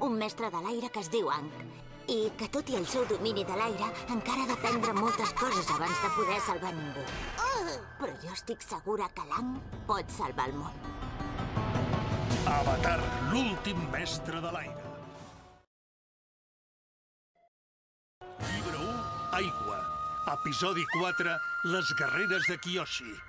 Un mestre de l'aire que es diu Ang. I que, tot i el seu domini de l'aire, encara ha d'aprendre moltes coses abans de poder salvar ningú. Però jo estic segura que l'Ang pot salvar el món. Avatar, l'últim mestre de l'aire. Llibre 1, Aigua. Episodi 4, Les guerreres de Kiyoshi.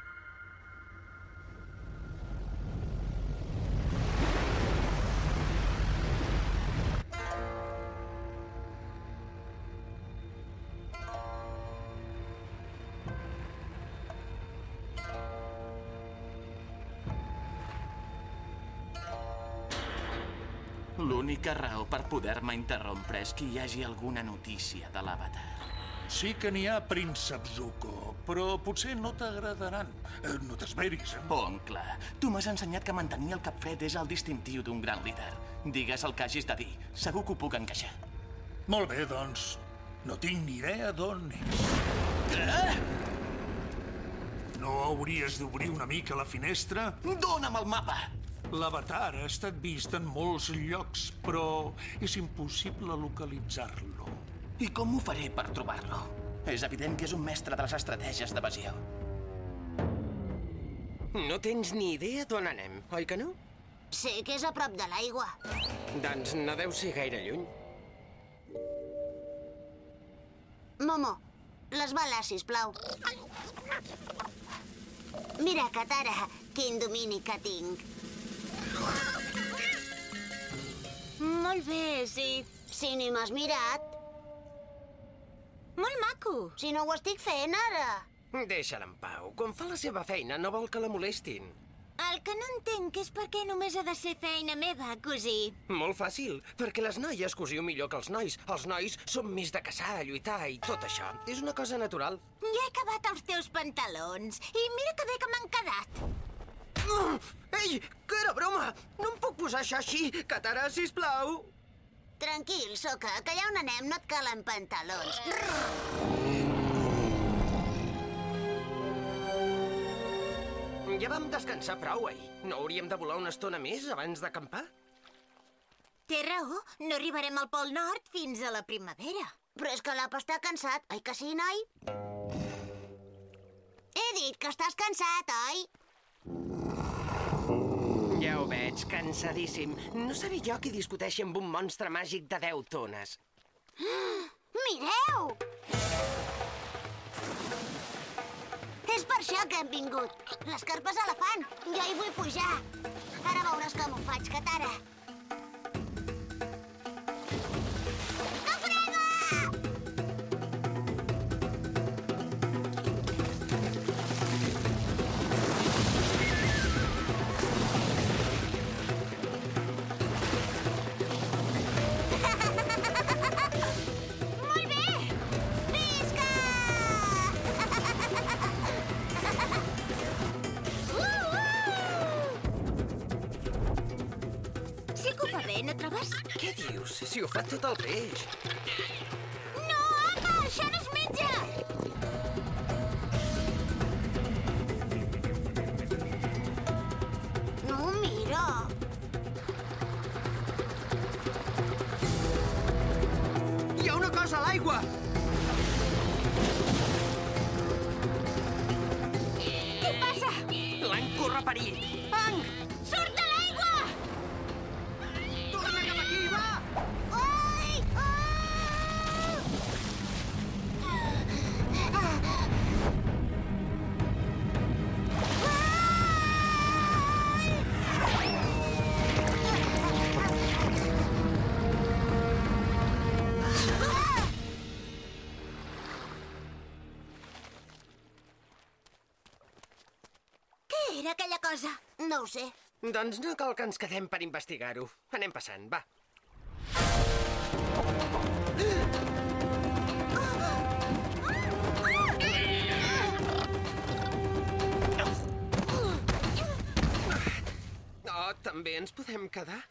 Per poder-me interrompre és que hi hagi alguna notícia de l'Avatar. Sí que n'hi ha, príncep Zuko, però potser no t'agradaran. Eh, no t'esveris, eh? Oncle, tu m'has ensenyat que mantenir el cap fred és el distintiu d'un gran líder. Digues el que hagis de dir. Segur que ho puc encaixar. Molt bé, doncs. No tinc ni idea d'on és. Què? No hauries d'obrir una mica la finestra? Dóna'm el mapa! L'avatar ha estat vist en molts llocs, però és impossible localitzar-lo. I com ho faré per trobar-lo? És evident que és un mestre de les estratègies d'evasió. No tens ni idea d'on anem, oi que no? Sé que és a prop de l'aigua. Doncs no deu ser gaire lluny. Momo, les bales, sisplau. Mira, Katara, quin domini que tinc. Molt bé, sí. Si ni m'has mirat. Molt maco. Si no ho estic fent, ara. Deixa-la en pau. Quan fa la seva feina no vol que la molestin. El que no entenc és per què només ha de ser feina meva, cosí. Molt fàcil, perquè les noies cosiu millor que els nois. Els nois són més de caçar, lluitar i tot això. És una cosa natural. Ja he acabat els teus pantalons. I mira que bé que m'han quedat. Ei, que era broma! No em puc posar això així. Katara, sisplau. Tranquil, Soca, que allà on anem no et calen pantalons. Ja vam descansar prou ahir. No hauríem de volar una estona més abans d'acampar? Té raó, no arribarem al Pol Nord fins a la primavera. Però és que l'Apa està cansat, oi que sí, noi? He dit que estàs cansat, oi? Ja ho veig, cansadíssim. No seré jo qui discuteixi amb un monstre màgic de 10 tones. Mireu! És per això que hem vingut. Les carpes elefant. Jo hi vull pujar. Ara veuràs com ho faig, Katara. Fa tot el peix. No, apa, això no es menja! No, mira. Hi ha una cosa a l'aigua! Què passa? L'Ang corre Ho sé. Doncs no cal que ens quedem per investigar-ho. Anem passant, va. Oh, també ens podem quedar?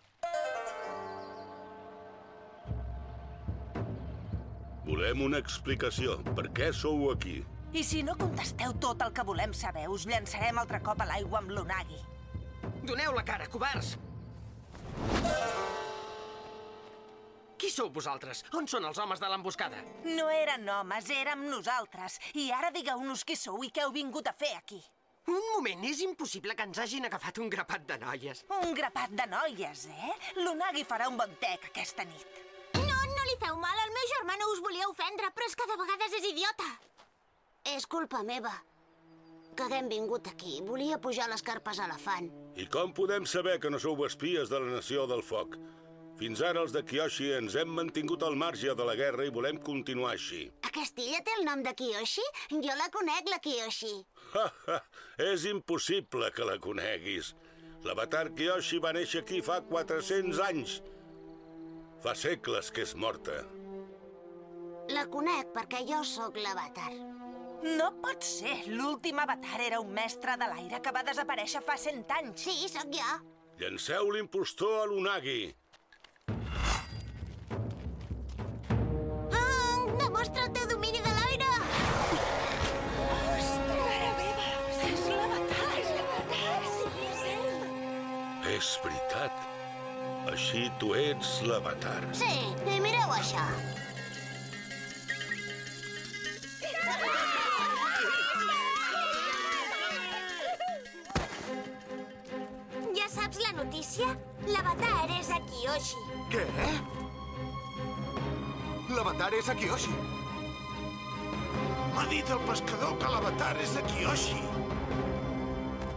Volem una explicació. Per què sou aquí? I si no contesteu tot el que volem saber, us llançarem altre cop a l'aigua amb l'onagui. Doneu la cara, covards! Qui sou vosaltres? On són els homes de l'emboscada? No eren homes, érem nosaltres. I ara digueu-nos qui sou i què heu vingut a fer aquí. Un moment, és impossible que ens hagin agafat un grapat de noies. Un grapat de noies, eh? L'Unagi farà un bon tec aquesta nit. No, no li feu mal. El meu germà no us volia ofendre, però és que de vegades és idiota. És culpa meva. Que haguem vingut aquí. Volia pujar les carpes elefant. I com podem saber que no sou espies de la Nació del Foc? Fins ara els de Kiyoshi ens hem mantingut al marge de la guerra i volem continuar així. Aquesta illa té el nom de Kiyoshi? Jo la conec, la Kiyoshi. Ha, ha, és impossible que la coneguis. L'avatar Kiyoshi va néixer aquí fa 400 anys. Fa segles que és morta. La conec perquè jo sóc l'avatar. No pot ser. L'últim avatar era un mestre de l'aire que va desaparèixer fa cent anys. Sí, sóc jo. Llanceu l'impostor a l'Unagi. Ah, demostra el teu domini de l'aire! És veritat. Així tu ets l'avatar. Sí, i mireu això. Notícia? L'avatar és a Kiyoshi. Què? L'avatar és a Kiyoshi. M'ha dit el pescador que l'avatar és a Kiyoshi.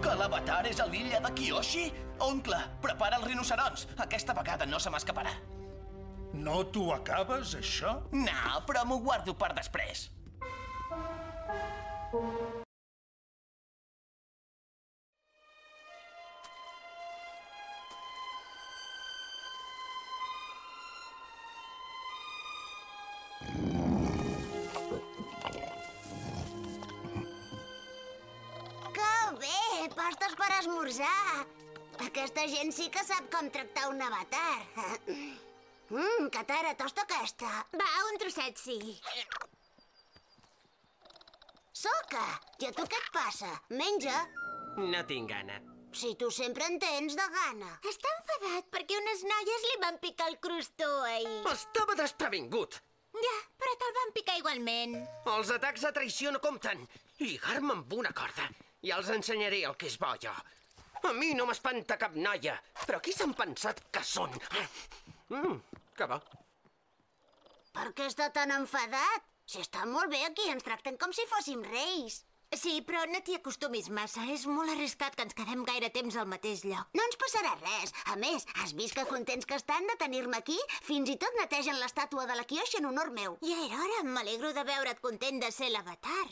Que l'avatar és a l'illa de Kiyoshi? Oncle, prepara els rinocerons. Aquesta vegada no se m'escaparà. No t'ho acabes, això? No, però m'ho guardo per després. Aquesta gent sí que sap com tractar un avatar. Mmm, Katara, tosta aquesta. Va, un trosset, sí. Soca, i a tu què et passa? Menja. No tinc gana. Si tu sempre en tens de gana. Està enfadat perquè unes noies li van picar el crostó ahir. Estava desprevingut. Ja, però te'l van picar igualment. Els atacs de traïció no compten. Lligar-me amb una corda. Ja els ensenyaré el que és bo, jo. A mi no m'espanta cap noia, però qui s'han pensat que són? Mm, que bo. Per què està tan enfadat? Si està molt bé aquí, ens tracten com si fóssim reis. Sí, però no t'hi acostumis massa. És molt arriscat que ens quedem gaire temps al mateix lloc. No ens passarà res. A més, has vist que contents que estan de tenir-me aquí? Fins i tot netegen l'estàtua de la Kiyoshi en honor meu. Ja era hora. M'alegro de veure't content de ser l'avatar.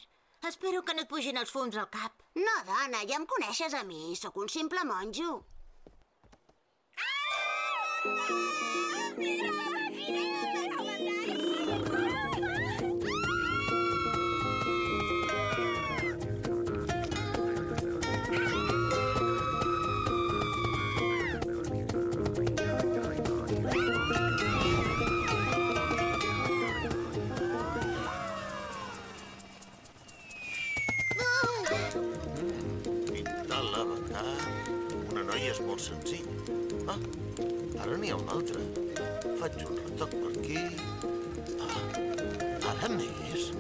Espero que no et pugin els fums al cap. No, dona, ja em coneixes a mi. Sóc un simple monjo. Pintar molt senzill. Ah, ara n'hi ha una altra. Faig un retoc per aquí... Ah, ara més?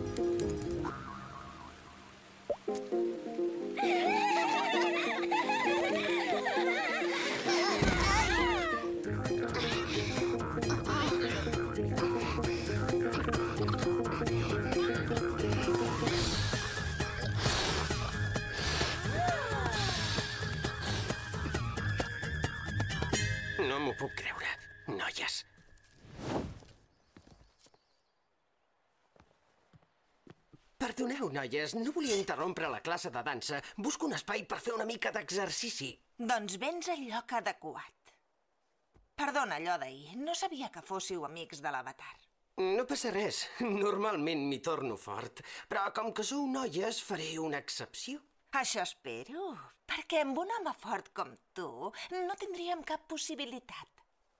Noies, no volia interrompre la classe de dansa. Busco un espai per fer una mica d'exercici. Doncs vens al lloc adequat. Perdona allò d'ahir. No sabia que fóssiu amics de l'avatar. No passa res. Normalment m'hi torno fort. Però com que sou noies, faré una excepció. Això espero, perquè amb un home fort com tu no tindríem cap possibilitat.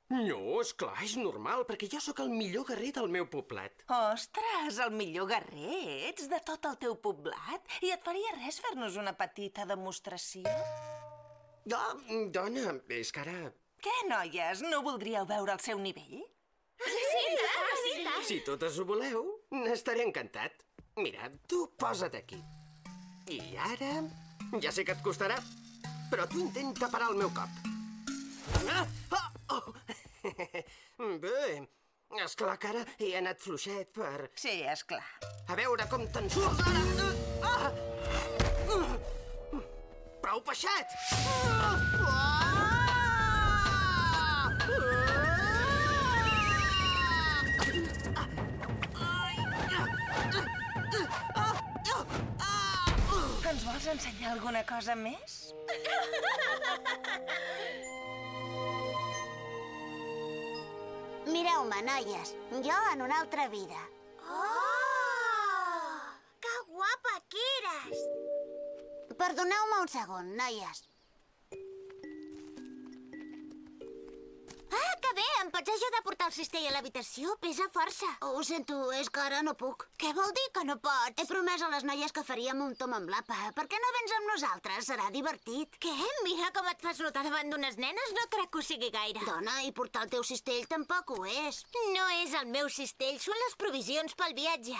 No, és clar, és normal, perquè jo sóc el millor guerrer del meu poblat. Ostres, el millor guerrer ets de tot el teu poblat i et faria res fer-nos una petita demostració? Oh, dona, és que ara... Què, noies, no voldríeu veure el seu nivell? Si totes ho voleu, n'estaré encantat. Mira, tu posa't aquí. I ara... Ja sé que et costarà, però tu intenta parar el meu cop. Ah! Oh! Oh. Bé, és clar que ara he anat fluixet per... Sí, és clar. A veure com te'n surts ara. Ah! Ah! Prou peixet! Ah! Ens vols ensenyar alguna cosa més? Mireu-me, noies. Jo en una altra vida. Oh! Que guapa que eres! Perdoneu-me un segon, noies. Ah, que bé! Em pots ajudar a portar el cistell a l'habitació? Pesa força. Ho sento, és que ara no puc. Què vol dir que no pots? He promès a les noies que faríem un tom amb l'apa. Per què no vens amb nosaltres? Serà divertit. Què? Mira com et fas notar davant d'unes nenes? No crec que ho sigui gaire. Dona, i portar el teu cistell tampoc ho és. No és el meu cistell, són les provisions pel viatge.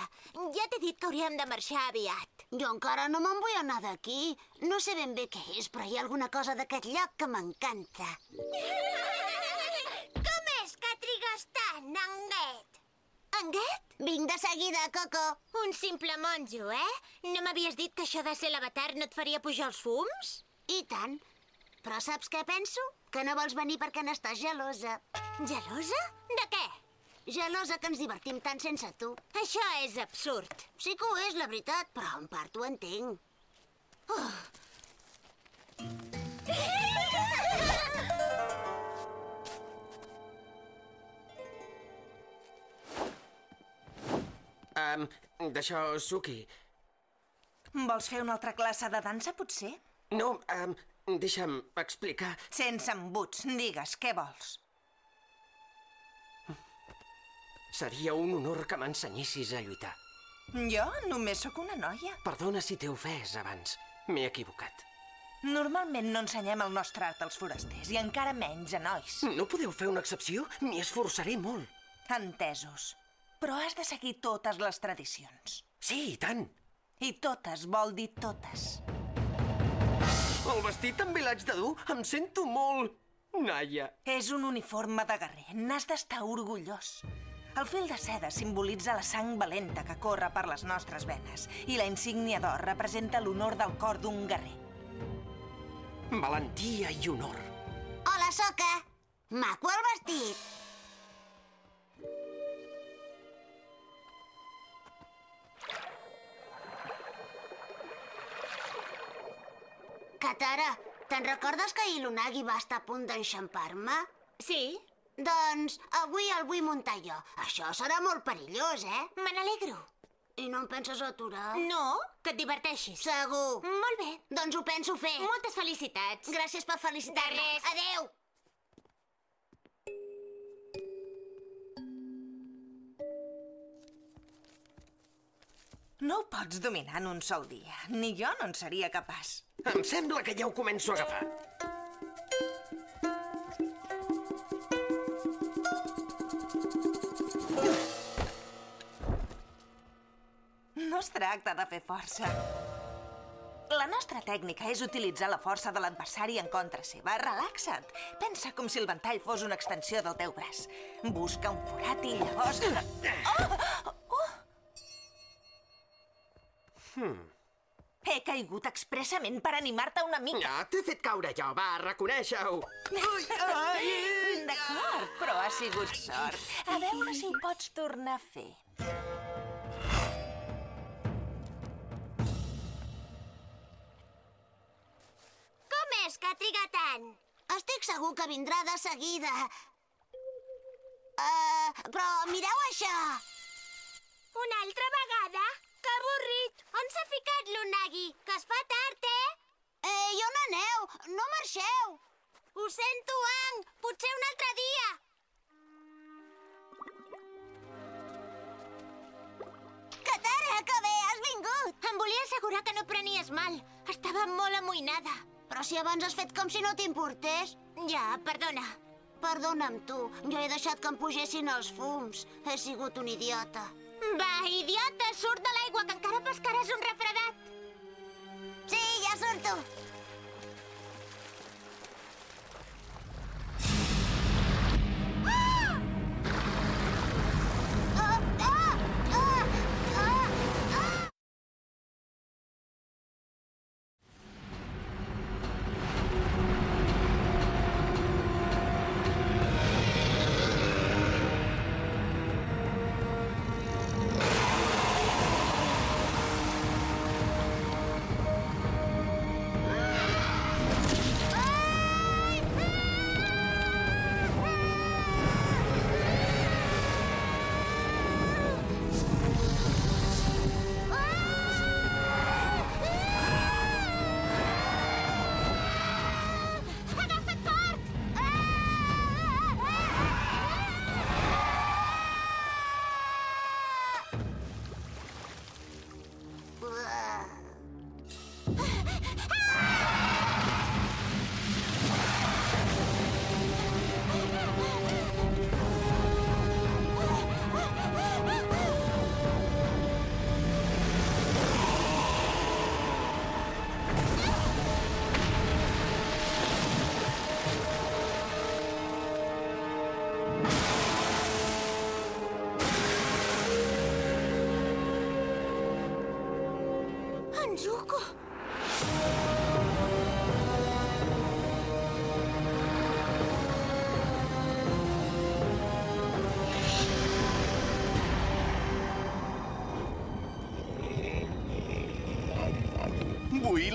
Ja t'he dit que hauríem de marxar aviat. Jo encara no me'n vull anar d'aquí. No sé ben bé què és, però hi ha alguna cosa d'aquest lloc que m'encanta. Tant, Anguet? Anguet? Vinc de seguida, Coco. Un simple monjo, eh? No m'havies dit que això de ser l'avatar no et faria pujar els fums? I tant. Però saps què penso? Que no vols venir perquè n'estàs gelosa. Gelosa? De què? Gelosa que ens divertim tant sense tu. Això és absurd. Sí que ho és, la veritat, però en part ho entenc. Oh. Um, D'això, Suki. Vols fer una altra classe de dansa, potser? No, um, deixa'm explicar. Sense embuts, digues, què vols? Seria un honor que m'ensenyessis a lluitar. Jo només sóc una noia. Perdona si t'he ofès abans. M'he equivocat. Normalment no ensenyem el nostre art als forasters, i encara menys a nois. No podeu fer una excepció? M'hi esforçaré molt. Entesos. Però has de seguir totes les tradicions. Sí, i tant. I totes vol dir totes. El vestit també l'haig de dur? Em sento molt... Naia. És un uniforme de guerrer. N'has d'estar orgullós. El fil de seda simbolitza la sang valenta que corre per les nostres venes i la insígnia d'or representa l'honor del cor d'un guerrer. Valentia i honor. Hola, Soca. Maco el vestit. Katara, te'n recordes que ahir l'Unagi va estar a punt d'enxampar-me? Sí, Doncs avui el vull muntar jo. Això serà molt perillós, eh? me n'alegro. I no em penses aturar? No, que et diverteixis. Segur. Molt bé. Doncs ho penso fer. Moltes felicitats. Gràcies per felicitar-me. De res. Adéu. No ho pots dominar en un sol dia. Ni jo no en seria capaç. Em sembla que ja ho començo a agafar. No es tracta de fer força. La nostra tècnica és utilitzar la força de l'adversari en contra seva. Relaxa't. Pensa com si el ventall fos una extensió del teu braç. Busca un forat i llavors... Oh! Hmm. He caigut expressament per animar-te una mica. Ja, t'he fet caure jo, va, reconeix-ho. D'acord, però ha sigut sort. A veure si ho pots tornar a fer. Com és que triga tant? Estic segur que vindrà de seguida. Uh, però mireu això. Una altra vegada? Que avorrit! On s'ha ficat l'Unagi? Que es fa tard, eh? I on aneu? No marxeu! Ho sento, Ang! Potser un altre dia! Katara, que bé, has vingut! Em volia assegurar que no prenies mal. Estava molt amoïnada. Però si abans has fet com si no t'importés... Ja, perdona. Perdona'm, tu. Jo he deixat que em pugessin els fums. He sigut un idiota. Va, idiota, surt de l'aigua, que encara pescaràs un refredat. Sí, ja surto.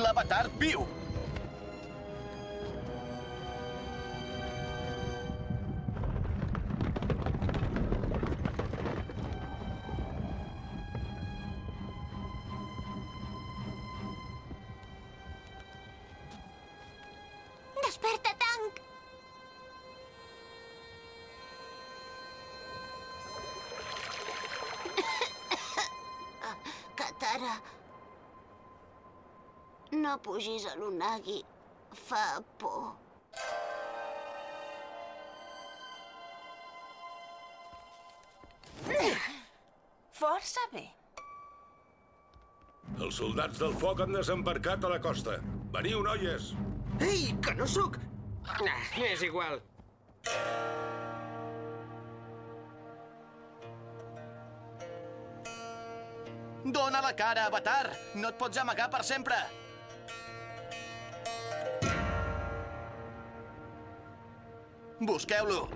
L'avatar viu! Pugis a l'Unagi. Fa por. Força bé. Els soldats del foc han desembarcat a la costa. Veniu, noies! Ei, que no sóc... Ah, és igual. Dóna la cara, avatar! No et pots amagar per sempre! Busqueu-lo!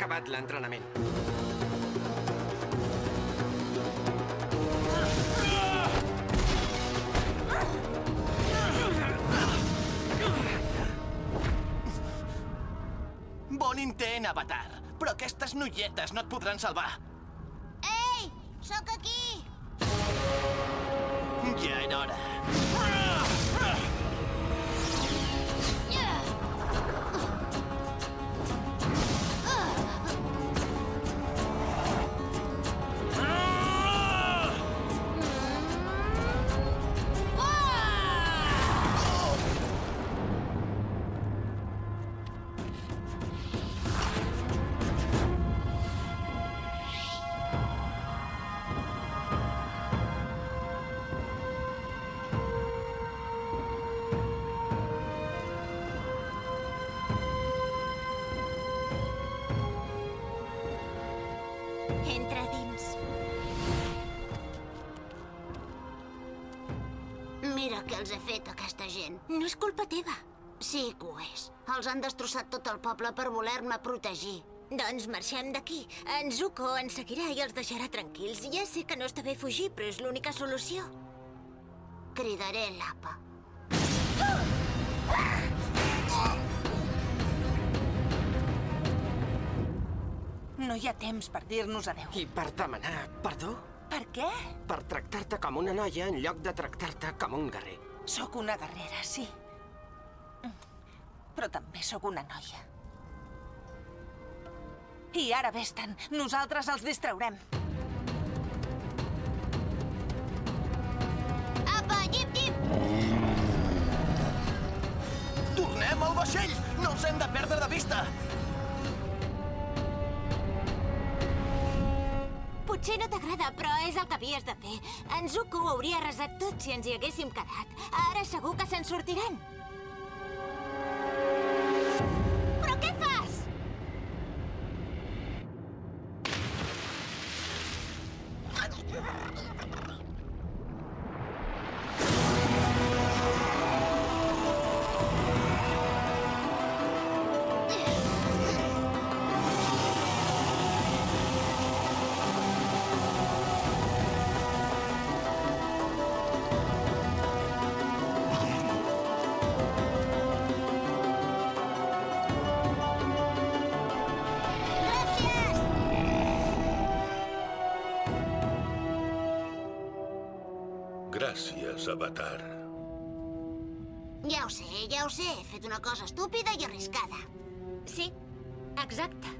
Acabat l'entrenament. Bon intent, avatar! Però aquestes noietes no et podran salvar! Mira què els he fet a aquesta gent. No és culpa teva. Sí que ho és. Els han destrossat tot el poble per voler-me protegir. Doncs marxem d'aquí. En Zuko ens seguirà i els deixarà tranquils. Ja sé que no està bé fugir, però és l'única solució. Cridaré l'apa. No hi ha temps per dir-nos adeu. I per demanar perdó? Per què? Per tractar-te com una noia en lloc de tractar-te com un guerrer. Sóc una guerrera, sí. Però també sóc una noia. I ara vés-te'n. Nosaltres els distraurem. Apa, llip, llip! Tornem al vaixell! No els hem de perdre de vista! Potser no t'agrada, però és el que havies de fer. En Zuko ho hauria arrasat tot si ens hi haguéssim quedat. Ara segur que se'n sortiran. Gràcies, Avatar. Ja ho sé, ja ho sé. He fet una cosa estúpida i arriscada. Sí, exacte.